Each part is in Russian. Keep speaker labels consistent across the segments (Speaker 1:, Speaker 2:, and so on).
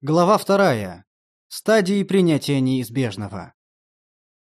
Speaker 1: Глава вторая. Стадии принятия неизбежного.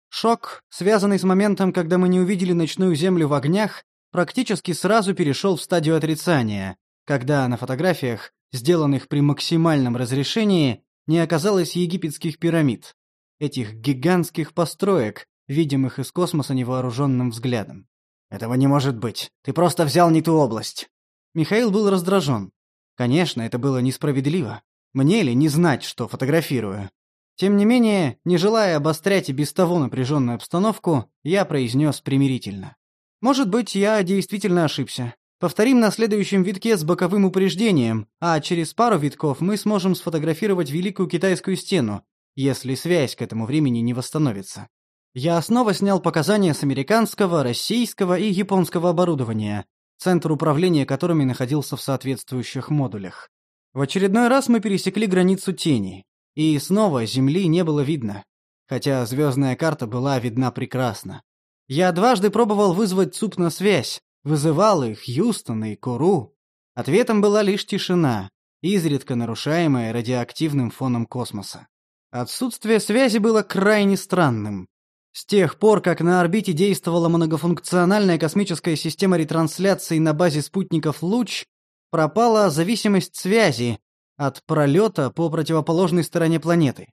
Speaker 1: Шок, связанный с моментом, когда мы не увидели ночную землю в огнях, практически сразу перешел в стадию отрицания, когда на фотографиях, сделанных при максимальном разрешении, не оказалось египетских пирамид, этих гигантских построек, видимых из космоса невооруженным взглядом. «Этого не может быть. Ты просто взял не ту область». Михаил был раздражен. Конечно, это было несправедливо. Мне ли не знать, что фотографирую? Тем не менее, не желая обострять и без того напряженную обстановку, я произнес примирительно. Может быть, я действительно ошибся. Повторим на следующем витке с боковым упреждением, а через пару витков мы сможем сфотографировать Великую Китайскую стену, если связь к этому времени не восстановится. Я снова снял показания с американского, российского и японского оборудования, центр управления которыми находился в соответствующих модулях. В очередной раз мы пересекли границу тени, и снова Земли не было видно, хотя звездная карта была видна прекрасно. Я дважды пробовал вызвать ЦУП на связь, вызывал их Хьюстон и Куру. Ответом была лишь тишина, изредка нарушаемая радиоактивным фоном космоса. Отсутствие связи было крайне странным. С тех пор, как на орбите действовала многофункциональная космическая система ретрансляции на базе спутников «Луч», пропала зависимость связи от пролета по противоположной стороне планеты.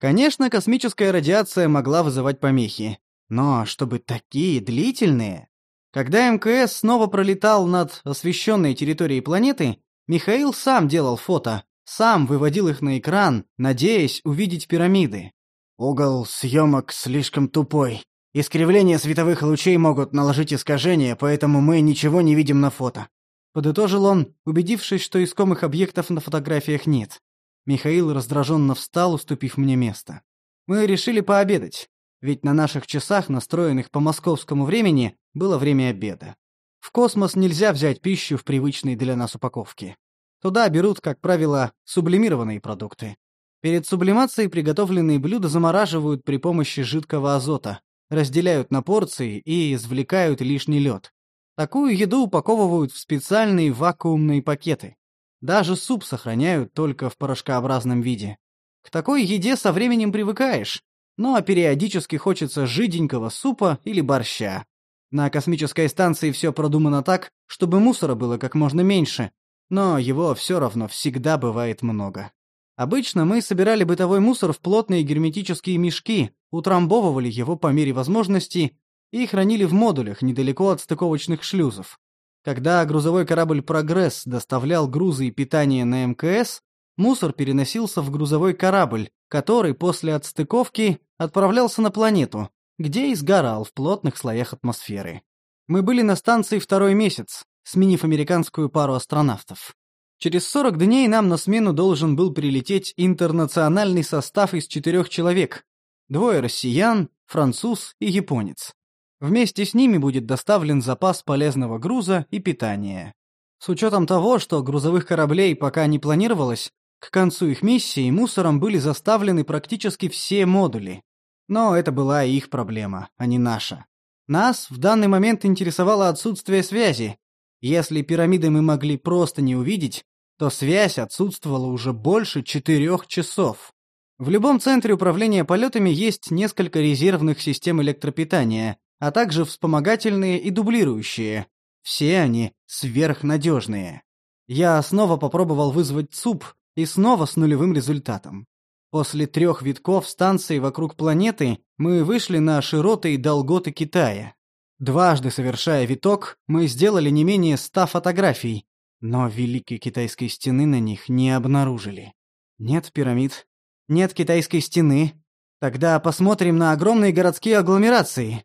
Speaker 1: Конечно, космическая радиация могла вызывать помехи, но чтобы такие длительные... Когда МКС снова пролетал над освещенной территорией планеты, Михаил сам делал фото, сам выводил их на экран, надеясь увидеть пирамиды. Угол съемок слишком тупой. Искривления световых лучей могут наложить искажения, поэтому мы ничего не видим на фото. Подытожил он, убедившись, что искомых объектов на фотографиях нет. Михаил раздраженно встал, уступив мне место. Мы решили пообедать, ведь на наших часах, настроенных по московскому времени, было время обеда. В космос нельзя взять пищу в привычной для нас упаковке. Туда берут, как правило, сублимированные продукты. Перед сублимацией приготовленные блюда замораживают при помощи жидкого азота, разделяют на порции и извлекают лишний лед. Такую еду упаковывают в специальные вакуумные пакеты. Даже суп сохраняют только в порошкообразном виде. К такой еде со временем привыкаешь, но периодически хочется жиденького супа или борща. На космической станции все продумано так, чтобы мусора было как можно меньше, но его все равно всегда бывает много. Обычно мы собирали бытовой мусор в плотные герметические мешки, утрамбовывали его по мере возможности и хранили в модулях недалеко от стыковочных шлюзов. Когда грузовой корабль «Прогресс» доставлял грузы и питание на МКС, мусор переносился в грузовой корабль, который после отстыковки отправлялся на планету, где и сгорал в плотных слоях атмосферы. Мы были на станции второй месяц, сменив американскую пару астронавтов. Через 40 дней нам на смену должен был прилететь интернациональный состав из четырех человек. Двое россиян, француз и японец. Вместе с ними будет доставлен запас полезного груза и питания. С учетом того, что грузовых кораблей пока не планировалось, к концу их миссии мусором были заставлены практически все модули. Но это была их проблема, а не наша. Нас в данный момент интересовало отсутствие связи. Если пирамиды мы могли просто не увидеть, то связь отсутствовала уже больше четырех часов. В любом центре управления полетами есть несколько резервных систем электропитания, а также вспомогательные и дублирующие. Все они сверхнадежные. Я снова попробовал вызвать ЦУП, и снова с нулевым результатом. После трех витков станции вокруг планеты мы вышли на широты и долготы Китая. Дважды совершая виток, мы сделали не менее ста фотографий, но Великой Китайской стены на них не обнаружили. Нет пирамид, нет Китайской стены. Тогда посмотрим на огромные городские агломерации.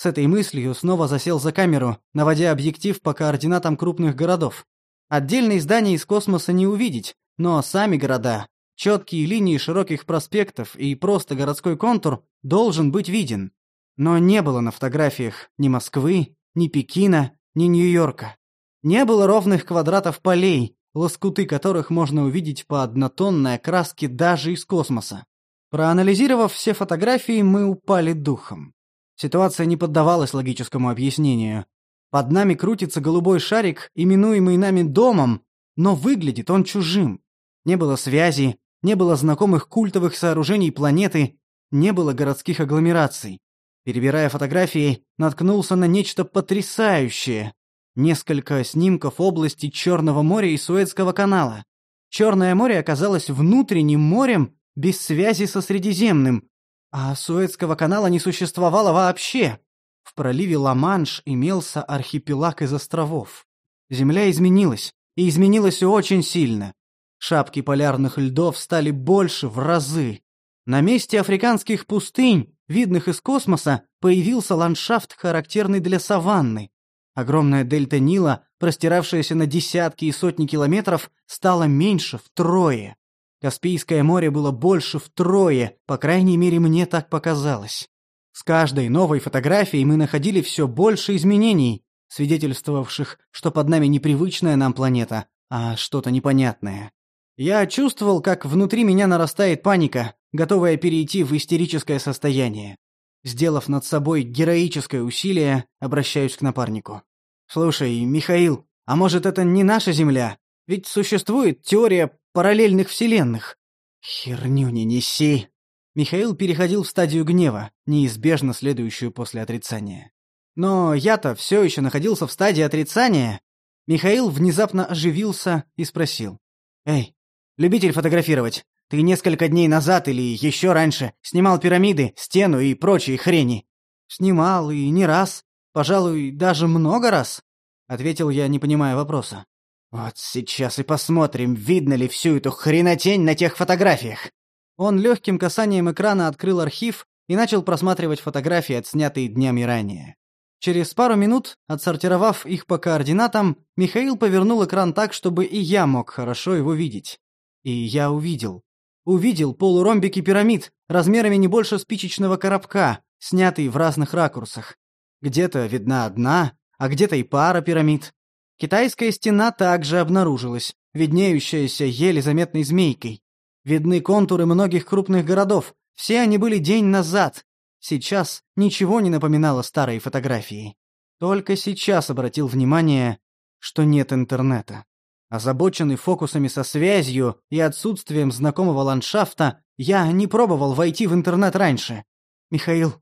Speaker 1: С этой мыслью снова засел за камеру, наводя объектив по координатам крупных городов. Отдельные здания из космоса не увидеть, но сами города, четкие линии широких проспектов и просто городской контур должен быть виден. Но не было на фотографиях ни Москвы, ни Пекина, ни Нью-Йорка. Не было ровных квадратов полей, лоскуты которых можно увидеть по однотонной окраске даже из космоса. Проанализировав все фотографии, мы упали духом. Ситуация не поддавалась логическому объяснению. Под нами крутится голубой шарик, именуемый нами домом, но выглядит он чужим. Не было связи, не было знакомых культовых сооружений планеты, не было городских агломераций. Перебирая фотографии, наткнулся на нечто потрясающее. Несколько снимков области Черного моря и Суэцкого канала. Черное море оказалось внутренним морем без связи со Средиземным, а Суэцкого канала не существовало вообще. В проливе Ла-Манш имелся архипелаг из островов. Земля изменилась, и изменилась очень сильно. Шапки полярных льдов стали больше в разы. На месте африканских пустынь, видных из космоса, появился ландшафт, характерный для саванны. Огромная дельта Нила, простиравшаяся на десятки и сотни километров, стала меньше втрое. Каспийское море было больше втрое, по крайней мере, мне так показалось. С каждой новой фотографией мы находили все больше изменений, свидетельствовавших, что под нами непривычная нам планета, а что-то непонятное. Я чувствовал, как внутри меня нарастает паника, готовая перейти в истерическое состояние. Сделав над собой героическое усилие, обращаюсь к напарнику. «Слушай, Михаил, а может это не наша Земля? Ведь существует теория параллельных вселенных». «Херню не неси!» Михаил переходил в стадию гнева, неизбежно следующую после отрицания. Но я-то все еще находился в стадии отрицания. Михаил внезапно оживился и спросил. «Эй, любитель фотографировать, ты несколько дней назад или еще раньше снимал пирамиды, стену и прочие хрени?» «Снимал, и не раз. Пожалуй, даже много раз», — ответил я, не понимая вопроса. «Вот сейчас и посмотрим, видно ли всю эту хренотень на тех фотографиях». Он легким касанием экрана открыл архив и начал просматривать фотографии, отснятые днями ранее. Через пару минут, отсортировав их по координатам, Михаил повернул экран так, чтобы и я мог хорошо его видеть. И я увидел. Увидел полуромбики пирамид, размерами не больше спичечного коробка, снятые в разных ракурсах. Где-то видна одна, а где-то и пара пирамид. Китайская стена также обнаружилась, виднеющаяся еле заметной змейкой. Видны контуры многих крупных городов. Все они были день назад. Сейчас ничего не напоминало старые фотографии. Только сейчас обратил внимание, что нет интернета. Озабоченный фокусами со связью и отсутствием знакомого ландшафта, я не пробовал войти в интернет раньше. Михаил,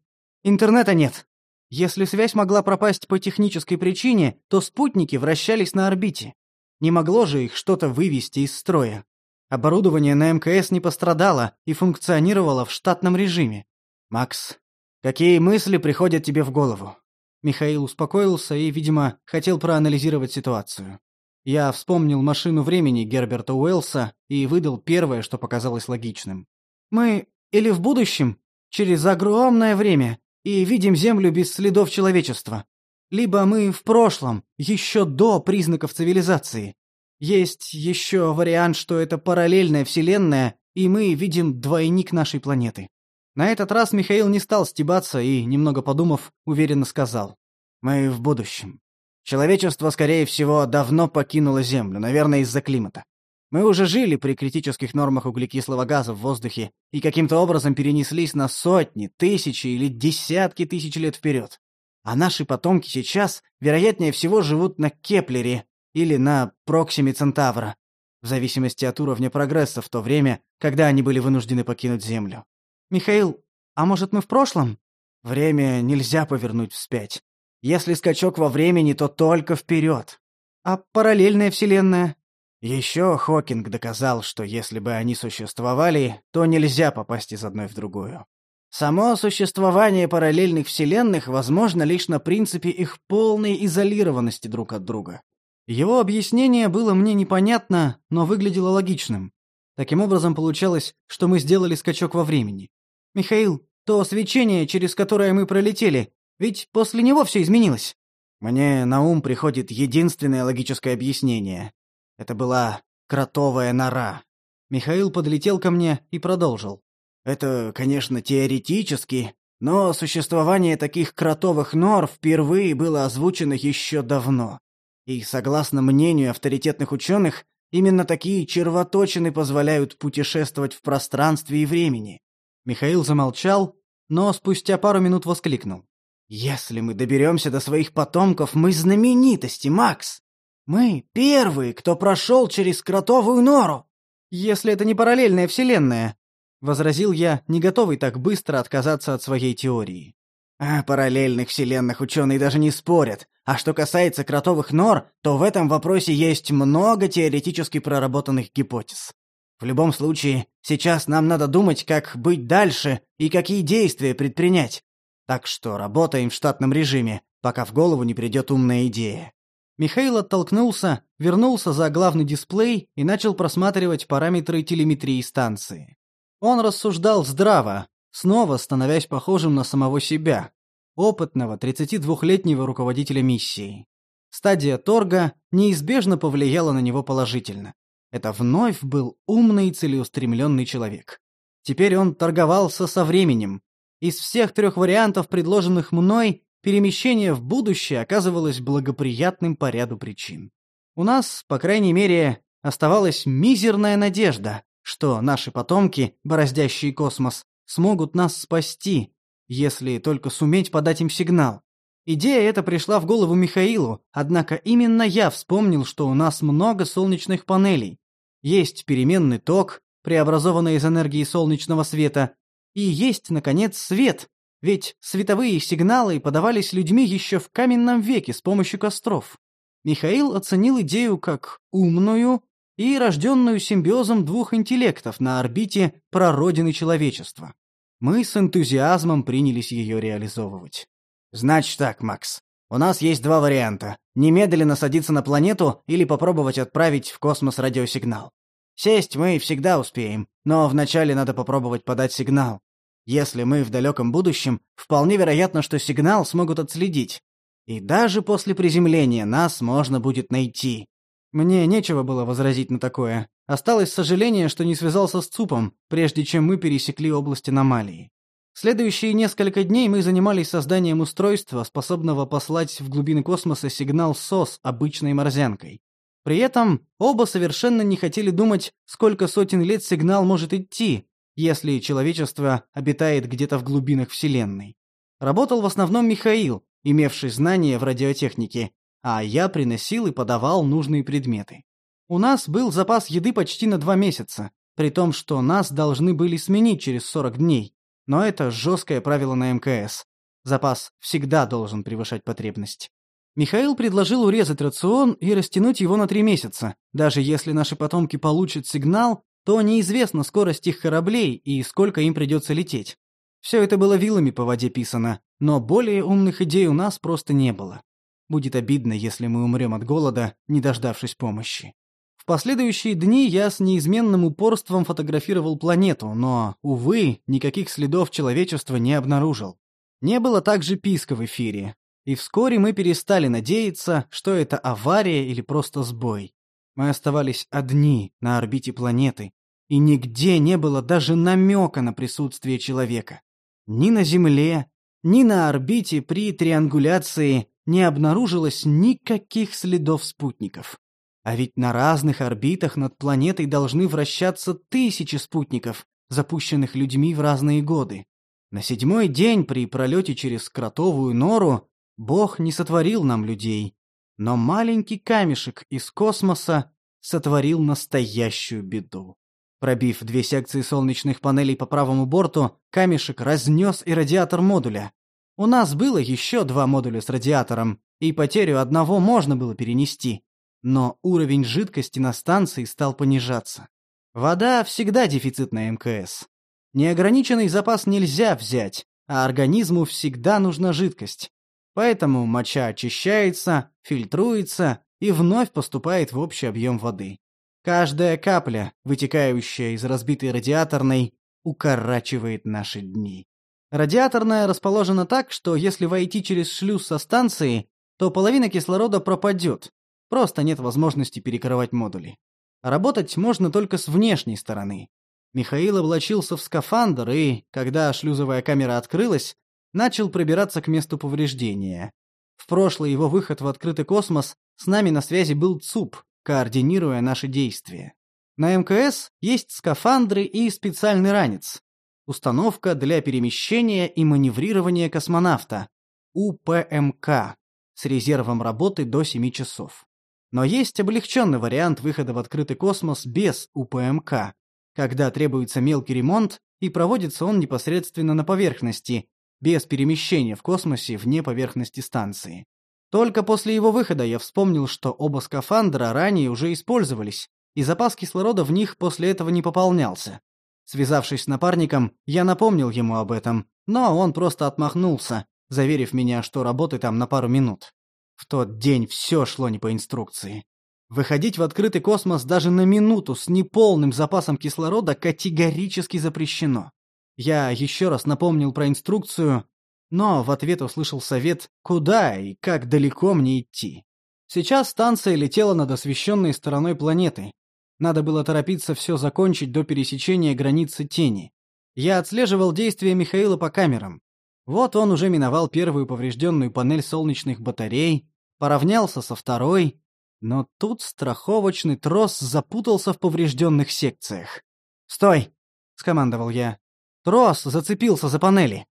Speaker 1: интернета нет. Если связь могла пропасть по технической причине, то спутники вращались на орбите. Не могло же их что-то вывести из строя. Оборудование на МКС не пострадало и функционировало в штатном режиме. «Макс, какие мысли приходят тебе в голову?» Михаил успокоился и, видимо, хотел проанализировать ситуацию. Я вспомнил машину времени Герберта Уэллса и выдал первое, что показалось логичным. «Мы или в будущем, через огромное время, и видим Землю без следов человечества. Либо мы в прошлом, еще до признаков цивилизации. Есть еще вариант, что это параллельная вселенная, и мы видим двойник нашей планеты. На этот раз Михаил не стал стебаться и, немного подумав, уверенно сказал. «Мы в будущем. Человечество, скорее всего, давно покинуло Землю, наверное, из-за климата. Мы уже жили при критических нормах углекислого газа в воздухе и каким-то образом перенеслись на сотни, тысячи или десятки тысяч лет вперед. А наши потомки сейчас, вероятнее всего, живут на Кеплере, или на Проксиме Центавра, в зависимости от уровня прогресса в то время, когда они были вынуждены покинуть Землю. «Михаил, а может мы в прошлом?» «Время нельзя повернуть вспять. Если скачок во времени, то только вперед. А параллельная вселенная?» Еще Хокинг доказал, что если бы они существовали, то нельзя попасть из одной в другую. Само существование параллельных вселенных возможно лишь на принципе их полной изолированности друг от друга. Его объяснение было мне непонятно, но выглядело логичным. Таким образом, получалось, что мы сделали скачок во времени. «Михаил, то свечение, через которое мы пролетели, ведь после него все изменилось». Мне на ум приходит единственное логическое объяснение. Это была кротовая нора. Михаил подлетел ко мне и продолжил. Это, конечно, теоретически, но существование таких кротовых нор впервые было озвучено еще давно. И, согласно мнению авторитетных ученых, именно такие червоточины позволяют путешествовать в пространстве и времени. Михаил замолчал, но спустя пару минут воскликнул. «Если мы доберемся до своих потомков, мы знаменитости, Макс! Мы первые, кто прошел через кротовую нору! Если это не параллельная вселенная, возразил я, не готовый так быстро отказаться от своей теории.
Speaker 2: О параллельных вселенных ученые даже не спорят. А что касается кротовых нор, то в этом вопросе есть много теоретически проработанных гипотез. В любом случае, сейчас нам надо думать, как быть дальше и какие действия предпринять. Так что работаем в штатном режиме, пока в голову не придет умная идея.
Speaker 1: Михаил оттолкнулся, вернулся за главный дисплей и начал просматривать параметры телеметрии станции. Он рассуждал здраво, снова становясь похожим на самого себя, опытного 32-летнего руководителя миссии. Стадия торга неизбежно повлияла на него положительно. Это вновь был умный и целеустремленный человек. Теперь он торговался со временем. Из всех трех вариантов, предложенных мной, перемещение в будущее оказывалось благоприятным по ряду причин. У нас, по крайней мере, оставалась мизерная надежда, что наши потомки, бороздящие космос, смогут нас спасти, если только суметь подать им сигнал. Идея эта пришла в голову Михаилу, однако именно я вспомнил, что у нас много солнечных панелей. Есть переменный ток, преобразованный из энергии солнечного света, и есть, наконец, свет, ведь световые сигналы подавались людьми еще в каменном веке с помощью костров. Михаил оценил идею как умную и рожденную симбиозом двух интеллектов на орбите прародины человечества. Мы с энтузиазмом принялись ее реализовывать.
Speaker 2: «Значит так, Макс. У нас есть два варианта. Немедленно садиться на планету или попробовать отправить в космос радиосигнал. Сесть мы всегда успеем, но вначале надо попробовать подать сигнал. Если мы в далеком будущем, вполне вероятно, что сигнал смогут отследить. И даже после приземления нас можно будет найти.
Speaker 1: Мне нечего было возразить на такое. Осталось сожаление, что не связался с ЦУПом, прежде чем мы пересекли область аномалии. Следующие несколько дней мы занимались созданием устройства, способного послать в глубины космоса сигнал СОС обычной морзянкой. При этом оба совершенно не хотели думать, сколько сотен лет сигнал может идти, если человечество обитает где-то в глубинах Вселенной. Работал в основном Михаил, имевший знания в радиотехнике, а я приносил и подавал нужные предметы. У нас был запас еды почти на два месяца, при том, что нас должны были сменить через 40 дней. Но это жесткое правило на МКС. Запас всегда должен превышать потребность. Михаил предложил урезать рацион и растянуть его на три месяца. Даже если наши потомки получат сигнал, то неизвестна скорость их кораблей и сколько им придется лететь. Все это было вилами по воде писано, но более умных идей у нас просто не было. Будет обидно, если мы умрем от голода, не дождавшись помощи. В последующие дни я с неизменным упорством фотографировал планету, но, увы, никаких следов человечества не обнаружил. Не было также писка в эфире. И вскоре мы перестали надеяться, что это авария или просто сбой. Мы оставались одни на орбите планеты, и нигде не было даже намека на присутствие человека. Ни на Земле, ни на орбите при триангуляции не обнаружилось никаких следов спутников. А ведь на разных орбитах над планетой должны вращаться тысячи спутников, запущенных людьми в разные годы. На седьмой день при пролете через кротовую нору Бог не сотворил нам людей, но маленький камешек из космоса сотворил настоящую беду. Пробив две секции солнечных панелей по правому борту, камешек разнес и радиатор модуля, у нас было еще два модуля с радиатором, и потерю одного можно было перенести. Но уровень жидкости на станции стал понижаться. Вода всегда дефицит на МКС. Неограниченный запас нельзя взять, а организму всегда нужна жидкость. Поэтому моча очищается, фильтруется и вновь поступает в общий объем воды. Каждая капля, вытекающая из разбитой радиаторной, укорачивает наши дни. Радиаторная расположена так, что если войти через шлюз со станции, то половина кислорода пропадет. Просто нет возможности перекрывать модули. Работать можно только с внешней стороны. Михаил облачился в скафандр и, когда шлюзовая камера открылась, начал пробираться к месту повреждения. В прошлый его выход в открытый космос с нами на связи был ЦУП, координируя наши действия. На МКС есть скафандры и специальный ранец. Установка для перемещения и маневрирования космонавта. УПМК. С резервом работы до 7 часов. Но есть облегченный вариант выхода в открытый космос без УПМК, когда требуется мелкий ремонт, и проводится он непосредственно на поверхности, без перемещения в космосе вне поверхности станции. Только после его выхода я вспомнил, что оба скафандра ранее уже использовались, и запас кислорода в них после этого не пополнялся. Связавшись с напарником, я напомнил ему об этом, но он просто отмахнулся, заверив меня, что работы там на пару минут. В тот день все шло не по инструкции. Выходить в открытый космос даже на минуту с неполным запасом кислорода категорически запрещено. Я еще раз напомнил про инструкцию, но в ответ услышал совет, куда и как далеко мне идти. Сейчас станция летела над освещенной стороной планеты. Надо было торопиться все закончить до пересечения границы тени. Я отслеживал действия Михаила по камерам. Вот он уже миновал первую поврежденную панель солнечных батарей, поравнялся со второй, но тут страховочный трос запутался в поврежденных секциях. «Стой!» — скомандовал я. Трос зацепился за панели.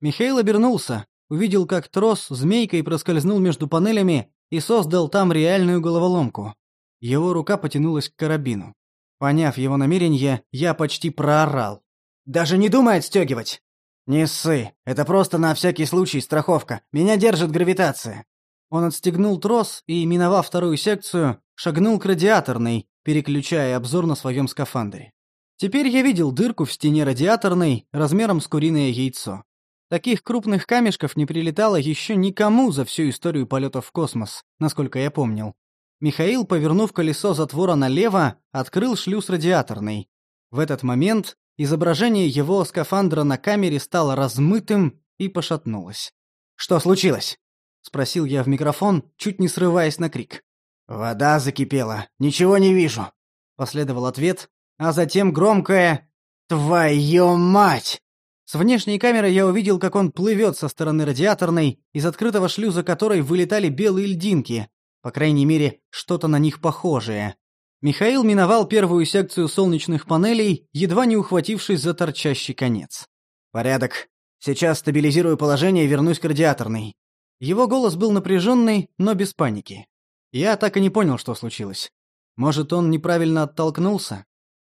Speaker 1: Михаил обернулся, увидел, как трос змейкой проскользнул между панелями и создал там реальную головоломку. Его рука потянулась к карабину. Поняв его намерение, я почти проорал. «Даже не думай отстегивать!» «Не ссы, это просто на всякий случай страховка. Меня держит гравитация». Он отстегнул трос и, миновав вторую секцию, шагнул к радиаторной, переключая обзор на своем скафандре. Теперь я видел дырку в стене радиаторной размером с куриное яйцо. Таких крупных камешков не прилетало еще никому за всю историю полетов в космос, насколько я помнил. Михаил, повернув колесо затвора налево, открыл шлюз радиаторной. В этот момент изображение его скафандра на камере стало размытым и пошатнулось. «Что случилось?» — спросил я в микрофон, чуть не срываясь на крик. «Вода закипела. Ничего не вижу», — последовал ответ, а затем громкое «Твою мать!». С внешней камеры я увидел, как он плывет со стороны радиаторной, из открытого шлюза которой вылетали белые льдинки, по крайней мере, что-то на них похожее. Михаил миновал первую секцию солнечных панелей, едва не ухватившись за торчащий конец. «Порядок. Сейчас стабилизирую положение и вернусь к радиаторной». Его голос был напряженный, но без паники. Я так и не понял, что случилось. Может, он неправильно оттолкнулся?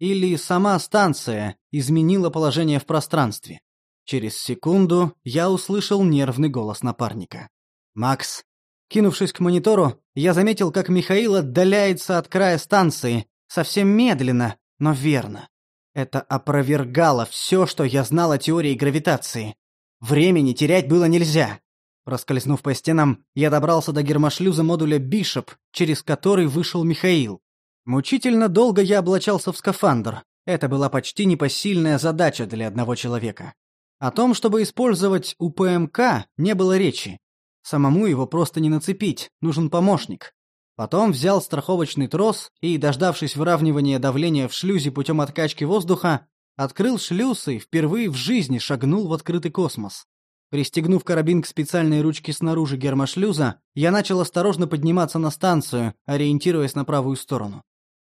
Speaker 1: Или сама станция изменила положение в пространстве? Через секунду я услышал нервный голос напарника. «Макс». Кинувшись к монитору, я заметил, как Михаил отдаляется от края станции, совсем медленно, но верно. Это опровергало все, что я знал о теории гравитации. Времени терять было нельзя. Проскользнув по стенам, я добрался до гермошлюза модуля «Бишоп», через который вышел Михаил. Мучительно долго я облачался в скафандр. Это была почти непосильная задача для одного человека. О том, чтобы использовать УПМК, не было речи. Самому его просто не нацепить, нужен помощник. Потом взял страховочный трос и, дождавшись выравнивания давления в шлюзе путем откачки воздуха, открыл шлюз и впервые в жизни шагнул в открытый космос. Пристегнув карабин к специальной ручке снаружи гермошлюза, я начал осторожно подниматься на станцию, ориентируясь на правую сторону.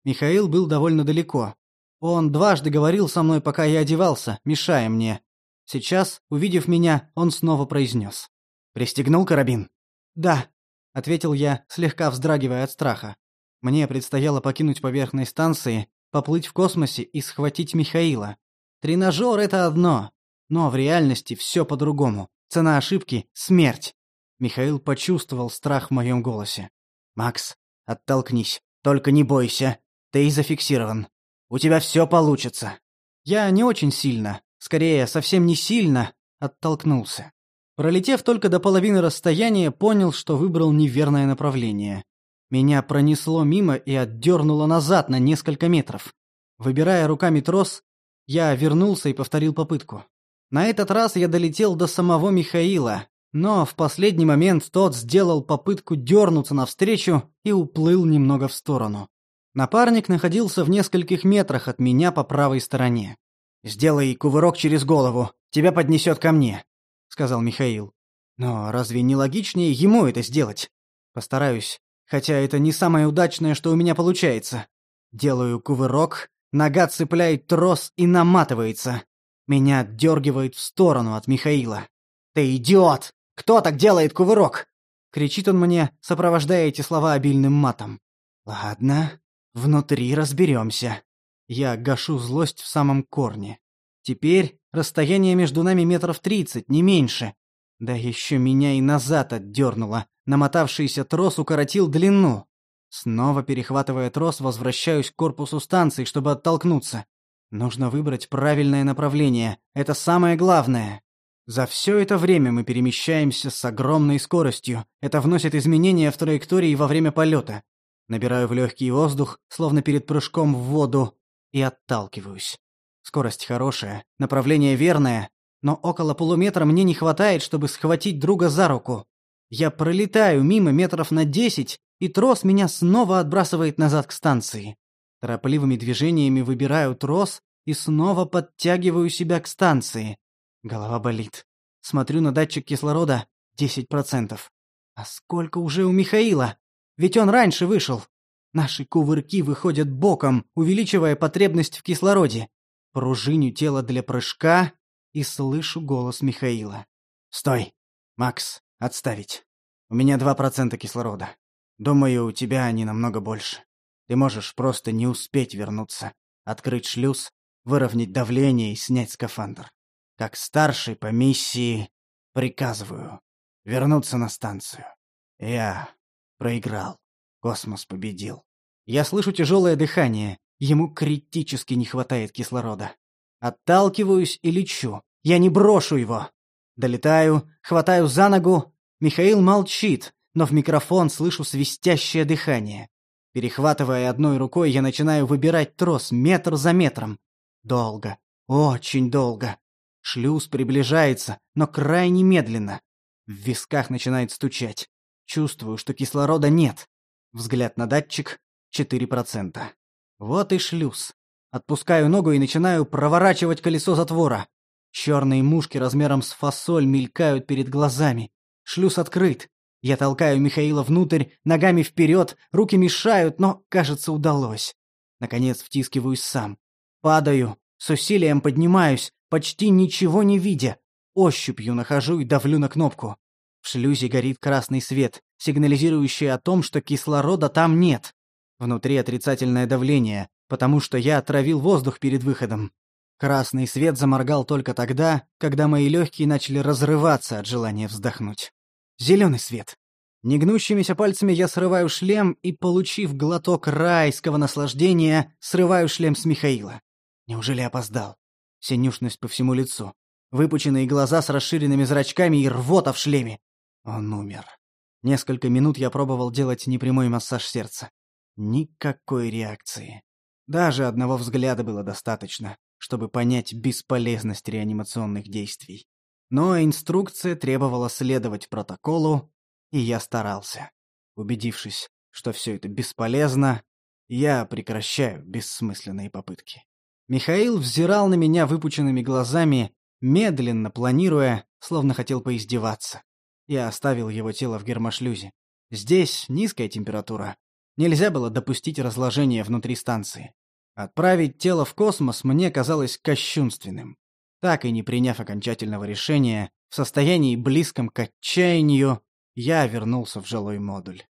Speaker 1: Михаил был довольно далеко. Он дважды говорил со мной, пока я одевался, мешая мне. Сейчас, увидев меня, он снова произнес. «Пристегнул карабин?» «Да», — ответил я, слегка вздрагивая от страха. Мне предстояло покинуть поверхность станции, поплыть в космосе и схватить Михаила. Тренажер — это одно, но в реальности все по-другому. Цена ошибки — смерть. Михаил почувствовал страх в моем голосе. «Макс, оттолкнись. Только не бойся. Ты зафиксирован. У тебя все получится. Я не очень сильно, скорее, совсем не сильно, оттолкнулся. Пролетев только до половины расстояния, понял, что выбрал неверное направление. Меня пронесло мимо и отдернуло назад на несколько метров. Выбирая руками трос, я вернулся и повторил попытку. На этот раз я долетел до самого Михаила, но в последний момент тот сделал попытку дернуться навстречу и уплыл немного в сторону. Напарник находился в нескольких метрах от меня по правой стороне. «Сделай кувырок через голову, тебя поднесет ко мне», — сказал Михаил. «Но разве не логичнее ему это сделать? Постараюсь, хотя это не самое удачное, что у меня получается. Делаю кувырок, нога цепляет трос и наматывается. Меня отдергивает в сторону от Михаила. «Ты идиот! Кто так делает кувырок?» — кричит он мне, сопровождая эти слова обильным матом. «Ладно, внутри разберемся». Я гашу злость в самом корне. Теперь расстояние между нами метров тридцать, не меньше. Да еще меня и назад отдернуло. Намотавшийся трос укоротил длину. Снова перехватывая трос, возвращаюсь к корпусу станции, чтобы оттолкнуться. Нужно выбрать правильное направление. Это самое главное. За все это время мы перемещаемся с огромной скоростью. Это вносит изменения в траектории во время полета. Набираю в легкий воздух, словно перед прыжком в воду, и отталкиваюсь. Скорость хорошая, направление верное, но около полуметра мне не хватает, чтобы схватить друга за руку. Я пролетаю мимо метров на десять, и трос меня снова отбрасывает назад к станции. Торопливыми движениями выбираю трос и снова подтягиваю себя к станции. Голова болит. Смотрю на датчик кислорода — 10%. А сколько уже у Михаила? Ведь он раньше вышел. Наши кувырки выходят боком, увеличивая потребность в кислороде. Пружиню тело для прыжка и слышу голос Михаила. «Стой! Макс, отставить. У меня 2% кислорода. Думаю, у тебя они намного больше. Ты можешь просто не успеть вернуться, открыть шлюз, выровнять давление и снять скафандр. Как старший по миссии приказываю вернуться на станцию. Я проиграл. Космос победил. Я слышу тяжелое дыхание. Ему критически не хватает кислорода. Отталкиваюсь и лечу. Я не брошу его. Долетаю, хватаю за ногу. Михаил молчит, но в микрофон слышу свистящее дыхание. Перехватывая одной рукой, я начинаю выбирать трос метр за метром. Долго, очень долго. Шлюз приближается, но крайне медленно. В висках начинает стучать. Чувствую, что кислорода нет. Взгляд на датчик — 4%. Вот и шлюз. Отпускаю ногу и начинаю проворачивать колесо затвора. Черные мушки размером с фасоль мелькают перед глазами. Шлюз открыт. Я толкаю Михаила внутрь, ногами вперед, руки мешают, но, кажется, удалось. Наконец втискиваюсь сам. Падаю, с усилием поднимаюсь, почти ничего не видя. Ощупью нахожу и давлю на кнопку. В шлюзе горит красный свет, сигнализирующий о том, что кислорода там нет. Внутри отрицательное давление, потому что я отравил воздух перед выходом. Красный свет заморгал только тогда, когда мои легкие начали разрываться от желания вздохнуть. Зеленый свет. Негнущимися пальцами я срываю шлем и, получив глоток райского наслаждения, срываю шлем с Михаила. Неужели опоздал? Синюшность по всему лицу. Выпученные глаза с расширенными зрачками и рвота в шлеме. Он умер. Несколько минут я пробовал делать непрямой массаж сердца. Никакой реакции. Даже одного взгляда было достаточно, чтобы понять бесполезность реанимационных действий. Но инструкция требовала следовать протоколу, и я старался. Убедившись, что все это бесполезно, я прекращаю бессмысленные попытки. Михаил взирал на меня выпученными глазами, медленно планируя, словно хотел поиздеваться. Я оставил его тело в гермошлюзе. Здесь низкая температура. Нельзя было допустить разложения внутри станции. Отправить тело в космос мне казалось кощунственным. Так и не приняв окончательного решения, в состоянии близком к отчаянию, я вернулся в жилой модуль.